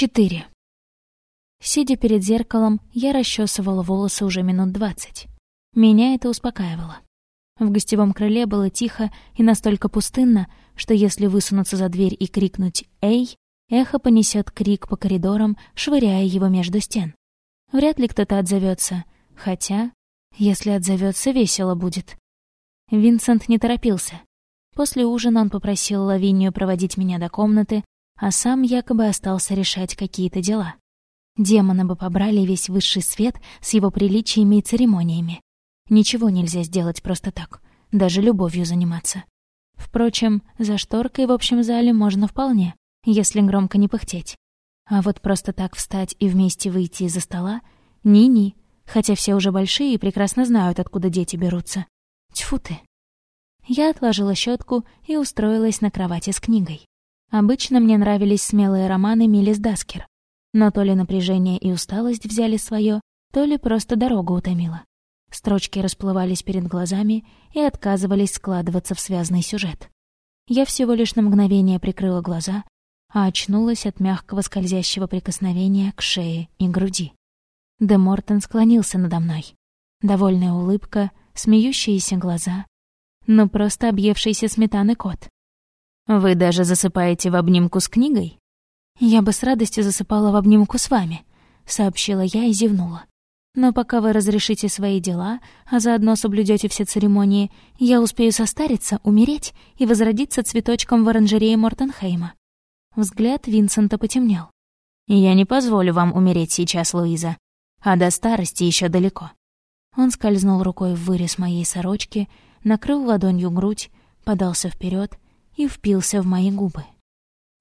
4. Сидя перед зеркалом, я расчесывала волосы уже минут двадцать. Меня это успокаивало. В гостевом крыле было тихо и настолько пустынно, что если высунуться за дверь и крикнуть «Эй!», эхо понесет крик по коридорам, швыряя его между стен. Вряд ли кто-то отзовется, хотя, если отзовется, весело будет. Винсент не торопился. После ужина он попросил Лавинию проводить меня до комнаты, а сам якобы остался решать какие-то дела. Демоны бы побрали весь высший свет с его приличиями и церемониями. Ничего нельзя сделать просто так, даже любовью заниматься. Впрочем, за шторкой в общем зале можно вполне, если громко не пыхтеть. А вот просто так встать и вместе выйти из-за стола — ни-ни, хотя все уже большие и прекрасно знают, откуда дети берутся. Тьфу ты. Я отложила щетку и устроилась на кровати с книгой. Обычно мне нравились смелые романы Милис Даскер. Но то ли напряжение и усталость взяли свое, то ли просто дорога утомила. Строчки расплывались перед глазами и отказывались складываться в связный сюжет. Я всего лишь на мгновение прикрыла глаза, а очнулась от мягкого скользящего прикосновения к шее и груди. Де Мортон склонился надо мной. Довольная улыбка, смеющиеся глаза. Ну, просто объевшийся сметаны кот. Вы даже засыпаете в обнимку с книгой? Я бы с радостью засыпала в обнимку с вами, сообщила я и зевнула. Но пока вы разрешите свои дела, а заодно соблюдете все церемонии, я успею состариться, умереть и возродиться цветочком в оранжерее Мортенхейма. Взгляд Винсента потемнел. «Я не позволю вам умереть сейчас, Луиза. А до старости еще далеко». Он скользнул рукой в вырез моей сорочки, накрыл ладонью грудь, подался вперед и впился в мои губы.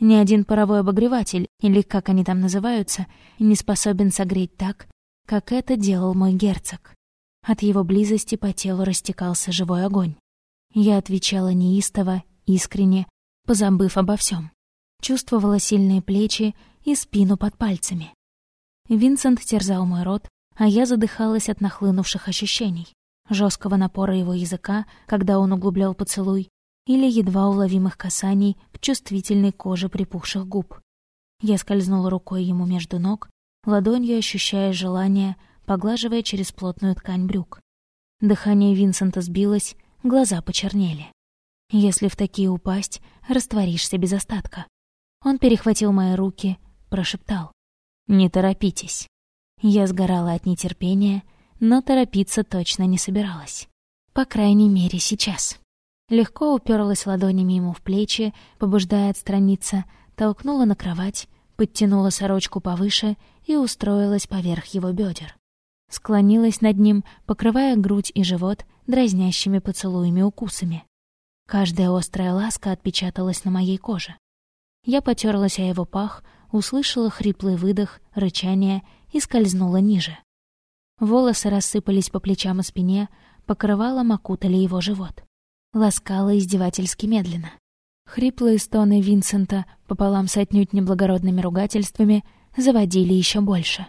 Ни один паровой обогреватель, или как они там называются, не способен согреть так, как это делал мой герцог. От его близости по телу растекался живой огонь. Я отвечала неистово, искренне, позабыв обо всем. Чувствовала сильные плечи и спину под пальцами. Винсент терзал мой рот, а я задыхалась от нахлынувших ощущений, жесткого напора его языка, когда он углублял поцелуй, или едва уловимых касаний к чувствительной коже припухших губ. Я скользнула рукой ему между ног, ладонью ощущая желание, поглаживая через плотную ткань брюк. Дыхание Винсента сбилось, глаза почернели. Если в такие упасть, растворишься без остатка. Он перехватил мои руки, прошептал. «Не торопитесь». Я сгорала от нетерпения, но торопиться точно не собиралась. По крайней мере, сейчас. Легко уперлась ладонями ему в плечи, побуждая отстраниться, толкнула на кровать, подтянула сорочку повыше и устроилась поверх его бедер. Склонилась над ним, покрывая грудь и живот дразнящими поцелуями-укусами. Каждая острая ласка отпечаталась на моей коже. Я потерлась о его пах, услышала хриплый выдох, рычание и скользнула ниже. Волосы рассыпались по плечам и спине, покрывалом окутали его живот ласкала издевательски медленно. Хриплые стоны Винсента пополам с отнюдь неблагородными ругательствами заводили еще больше.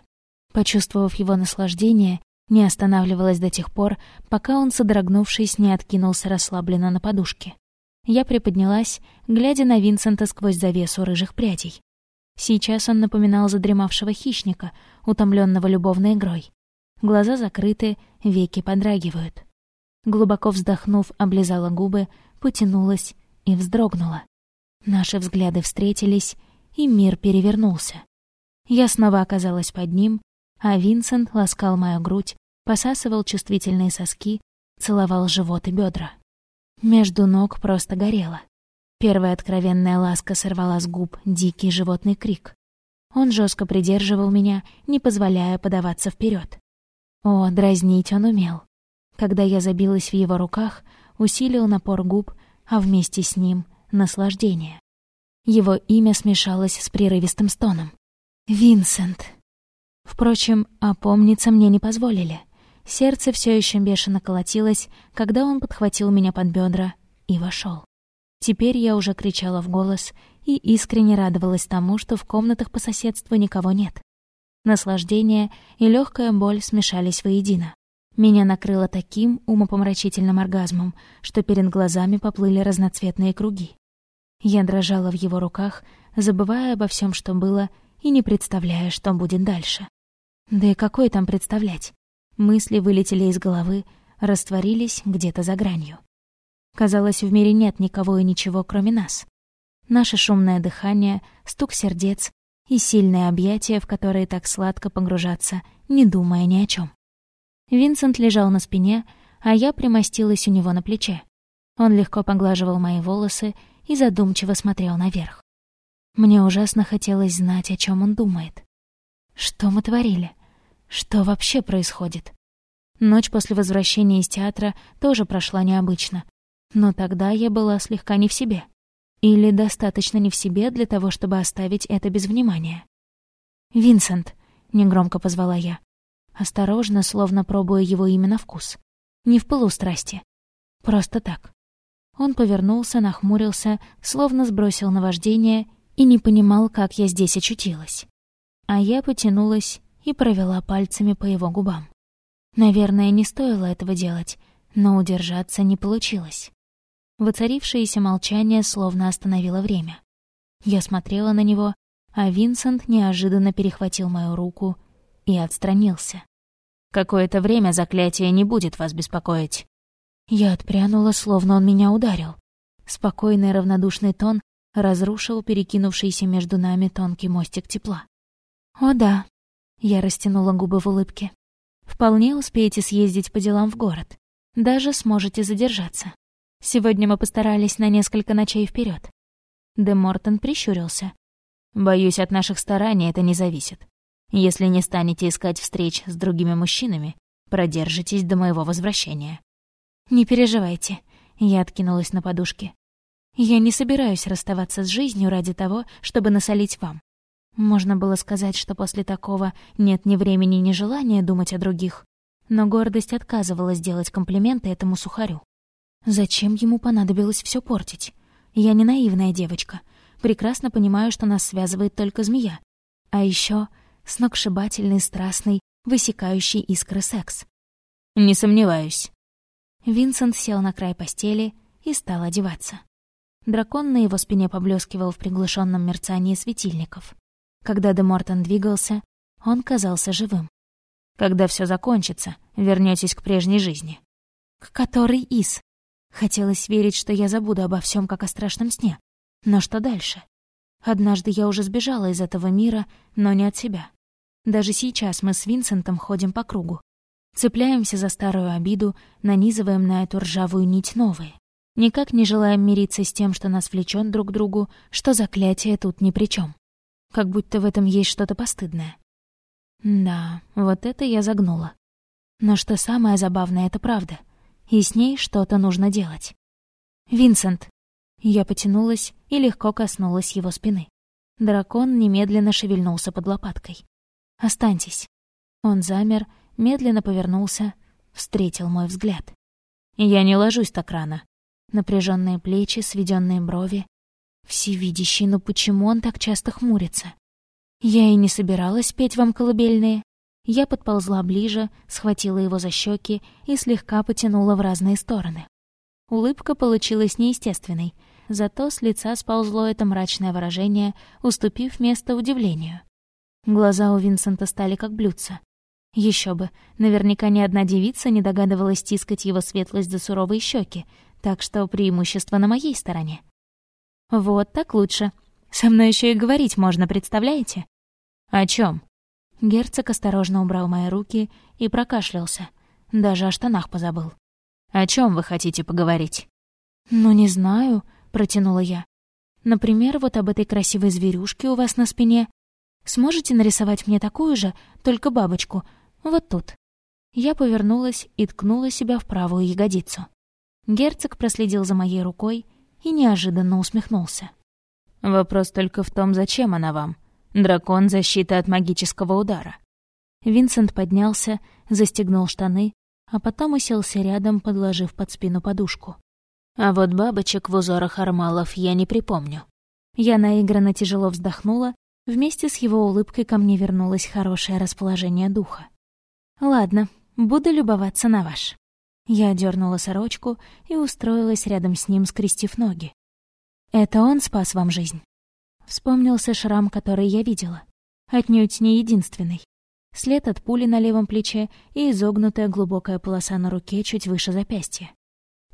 Почувствовав его наслаждение, не останавливалась до тех пор, пока он, содрогнувшись, не откинулся расслабленно на подушке. Я приподнялась, глядя на Винсента сквозь завесу рыжих прядей. Сейчас он напоминал задремавшего хищника, утомленного любовной игрой. Глаза закрыты, веки подрагивают. Глубоко вздохнув, облизала губы, потянулась и вздрогнула. Наши взгляды встретились, и мир перевернулся. Я снова оказалась под ним, а Винсент ласкал мою грудь, посасывал чувствительные соски, целовал живот и бедра. Между ног просто горело. Первая откровенная ласка сорвала с губ дикий животный крик. Он жестко придерживал меня, не позволяя подаваться вперед. О, дразнить он умел. Когда я забилась в его руках, усилил напор губ, а вместе с ним — наслаждение. Его имя смешалось с прерывистым стоном. «Винсент!» Впрочем, опомниться мне не позволили. Сердце все еще бешено колотилось, когда он подхватил меня под бедра и вошел. Теперь я уже кричала в голос и искренне радовалась тому, что в комнатах по соседству никого нет. Наслаждение и легкая боль смешались воедино. Меня накрыло таким умопомрачительным оргазмом, что перед глазами поплыли разноцветные круги. Я дрожала в его руках, забывая обо всем, что было, и не представляя, что будет дальше. Да и какой там представлять? Мысли вылетели из головы, растворились где-то за гранью. Казалось, в мире нет никого и ничего, кроме нас. Наше шумное дыхание, стук сердец и сильные объятия, в которые так сладко погружаться, не думая ни о чем. Винсент лежал на спине, а я примостилась у него на плече. Он легко поглаживал мои волосы и задумчиво смотрел наверх. Мне ужасно хотелось знать, о чем он думает. Что мы творили? Что вообще происходит? Ночь после возвращения из театра тоже прошла необычно. Но тогда я была слегка не в себе. Или достаточно не в себе для того, чтобы оставить это без внимания. «Винсент», — негромко позвала я. Осторожно, словно пробуя его имя на вкус. Не в пылу страсти. Просто так. Он повернулся, нахмурился, словно сбросил наваждение и не понимал, как я здесь очутилась. А я потянулась и провела пальцами по его губам. Наверное, не стоило этого делать, но удержаться не получилось. Воцарившееся молчание словно остановило время. Я смотрела на него, а Винсент неожиданно перехватил мою руку и отстранился. «Какое-то время заклятие не будет вас беспокоить». Я отпрянула, словно он меня ударил. Спокойный равнодушный тон разрушил перекинувшийся между нами тонкий мостик тепла. «О да», — я растянула губы в улыбке. Вполне успеете съездить по делам в город. Даже сможете задержаться. Сегодня мы постарались на несколько ночей вперед. Де Мортон прищурился. Боюсь, от наших стараний это не зависит. Если не станете искать встреч с другими мужчинами, продержитесь до моего возвращения. Не переживайте, я откинулась на подушке. Я не собираюсь расставаться с жизнью ради того, чтобы насолить вам. Можно было сказать, что после такого нет ни времени, ни желания думать о других. Но гордость отказывалась делать комплименты этому сухарю. Зачем ему понадобилось все портить? Я не наивная девочка. Прекрасно понимаю, что нас связывает только змея. А еще сногсшибательный, страстный, высекающий искры секс. «Не сомневаюсь». Винсент сел на край постели и стал одеваться. Дракон на его спине поблескивал в приглушенном мерцании светильников. Когда Де Мортон двигался, он казался живым. Когда все закончится, вернетесь к прежней жизни. К которой из? Хотелось верить, что я забуду обо всем как о страшном сне. Но что дальше? Однажды я уже сбежала из этого мира, но не от себя. Даже сейчас мы с Винсентом ходим по кругу. Цепляемся за старую обиду, нанизываем на эту ржавую нить новые. Никак не желаем мириться с тем, что нас влечет друг к другу, что заклятие тут ни при чем как будто в этом есть что-то постыдное. Да, вот это я загнула. Но что самое забавное, это правда. И с ней что-то нужно делать. «Винсент!» Я потянулась и легко коснулась его спины. Дракон немедленно шевельнулся под лопаткой. «Останьтесь». Он замер, медленно повернулся, встретил мой взгляд. «Я не ложусь так рано». Напряженные плечи, сведенные брови, Всевидящий, но почему он так часто хмурится? Я и не собиралась петь вам колыбельные. Я подползла ближе, схватила его за щеки и слегка потянула в разные стороны. Улыбка получилась неестественной, зато с лица сползло это мрачное выражение, уступив место удивлению. Глаза у Винсента стали как блюдца. Еще бы, наверняка ни одна девица не догадывалась тискать его светлость за суровые щеки, так что преимущество на моей стороне. Вот так лучше. Со мной еще и говорить можно, представляете? О чем? Герцог осторожно убрал мои руки и прокашлялся. Даже о штанах позабыл. О чем вы хотите поговорить? Ну, не знаю, протянула я. Например, вот об этой красивой зверюшке у вас на спине. Сможете нарисовать мне такую же, только бабочку, вот тут? Я повернулась и ткнула себя в правую ягодицу. Герцог проследил за моей рукой и неожиданно усмехнулся. «Вопрос только в том, зачем она вам. Дракон — защита от магического удара». Винсент поднялся, застегнул штаны, а потом уселся рядом, подложив под спину подушку. А вот бабочек в узорах армалов я не припомню. Я наигранно тяжело вздохнула, вместе с его улыбкой ко мне вернулось хорошее расположение духа. «Ладно, буду любоваться на ваш». Я дернула сорочку и устроилась рядом с ним, скрестив ноги. «Это он спас вам жизнь?» Вспомнился шрам, который я видела. Отнюдь не единственный. След от пули на левом плече и изогнутая глубокая полоса на руке чуть выше запястья.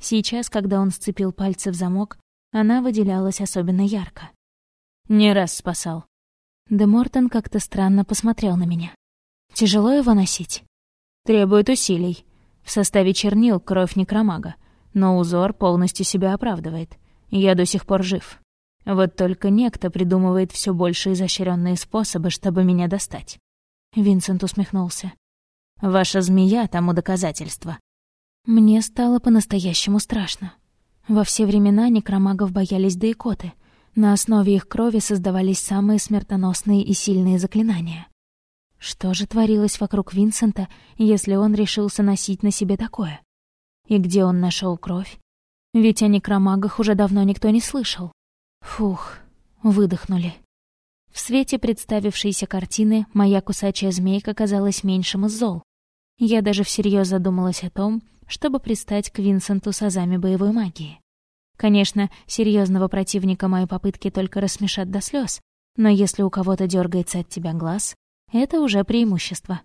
Сейчас, когда он сцепил пальцы в замок, она выделялась особенно ярко. «Не раз спасал». Де Мортон как-то странно посмотрел на меня. «Тяжело его носить?» «Требует усилий. В составе чернил кровь некромага, но узор полностью себя оправдывает. Я до сих пор жив. Вот только некто придумывает все больше изощренные способы, чтобы меня достать». Винсент усмехнулся. «Ваша змея тому доказательство». Мне стало по-настоящему страшно. Во все времена некромагов боялись да икоты. На основе их крови создавались самые смертоносные и сильные заклинания. Что же творилось вокруг Винсента, если он решился носить на себе такое? И где он нашел кровь? Ведь о некромагах уже давно никто не слышал. Фух, выдохнули. В свете представившейся картины моя кусачая змейка казалась меньшим из зол. Я даже всерьез задумалась о том, чтобы пристать к Винсенту с азами боевой магии. Конечно, серьезного противника мои попытки только рассмешат до слез, но если у кого-то дергается от тебя глаз, это уже преимущество.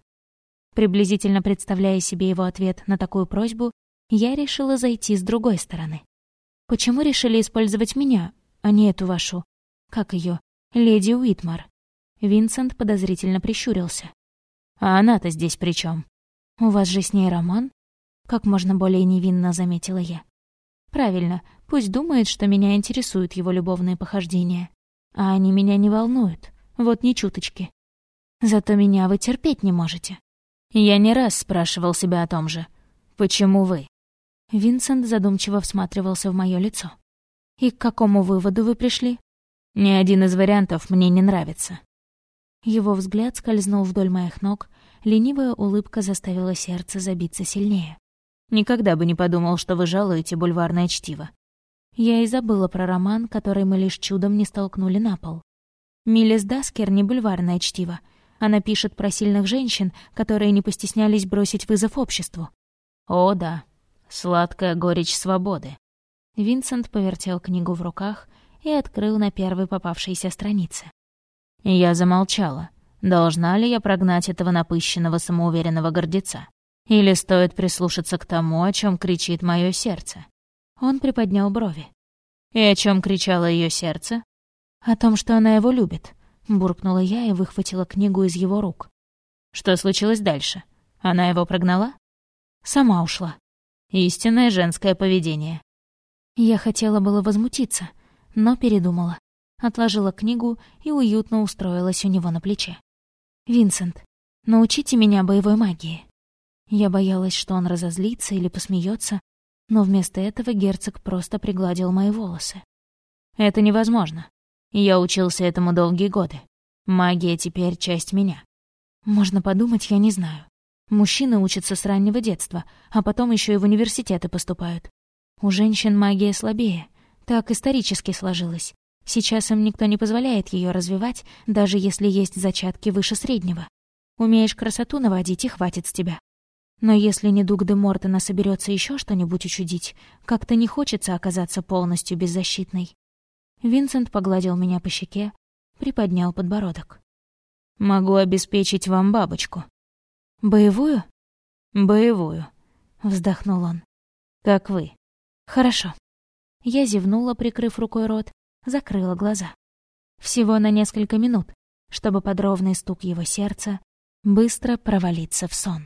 Приблизительно представляя себе его ответ на такую просьбу, я решила зайти с другой стороны. Почему решили использовать меня, а не эту вашу... Как ее? Леди Уитмар. Винсент подозрительно прищурился. «А она-то здесь при чем? У вас же с ней роман?» Как можно более невинно заметила я. «Правильно, пусть думает, что меня интересуют его любовные похождения. А они меня не волнуют, вот ни чуточки. Зато меня вы терпеть не можете». Я не раз спрашивал себя о том же. «Почему вы?» Винсент задумчиво всматривался в мое лицо. «И к какому выводу вы пришли?» Ни один из вариантов мне не нравится». Его взгляд скользнул вдоль моих ног, ленивая улыбка заставила сердце забиться сильнее. «Никогда бы не подумал, что вы жалуете бульварное чтиво». Я и забыла про роман, который мы лишь чудом не столкнули на пол. Милис Даскер не бульварное чтиво. Она пишет про сильных женщин, которые не постеснялись бросить вызов обществу. «О, да. Сладкая горечь свободы». Винсент повертел книгу в руках, и открыл на первой попавшейся странице. Я замолчала. Должна ли я прогнать этого напыщенного самоуверенного гордеца? Или стоит прислушаться к тому, о чем кричит мое сердце? Он приподнял брови. И о чем кричало ее сердце? О том, что она его любит, буркнула я и выхватила книгу из его рук. Что случилось дальше? Она его прогнала? Сама ушла. Истинное женское поведение. Я хотела было возмутиться, но передумала. Отложила книгу и уютно устроилась у него на плече. «Винсент, научите меня боевой магии». Я боялась, что он разозлится или посмеется, но вместо этого герцог просто пригладил мои волосы. «Это невозможно. Я учился этому долгие годы. Магия теперь часть меня. Можно подумать, я не знаю. Мужчины учатся с раннего детства, а потом еще и в университеты поступают. У женщин магия слабее, так исторически сложилось. Сейчас им никто не позволяет ее развивать, даже если есть зачатки выше среднего. Умеешь красоту наводить, и хватит с тебя. Но если недуг де Мортона соберется еще что-нибудь учудить, как-то не хочется оказаться полностью беззащитной. Винсент погладил меня по щеке, приподнял подбородок. «Могу обеспечить вам бабочку». «Боевую?» «Боевую», — вздохнул он. «Как вы». «Хорошо». Я зевнула, прикрыв рукой рот, закрыла глаза. Всего на несколько минут, чтобы под ровный стук его сердца быстро провалиться в сон.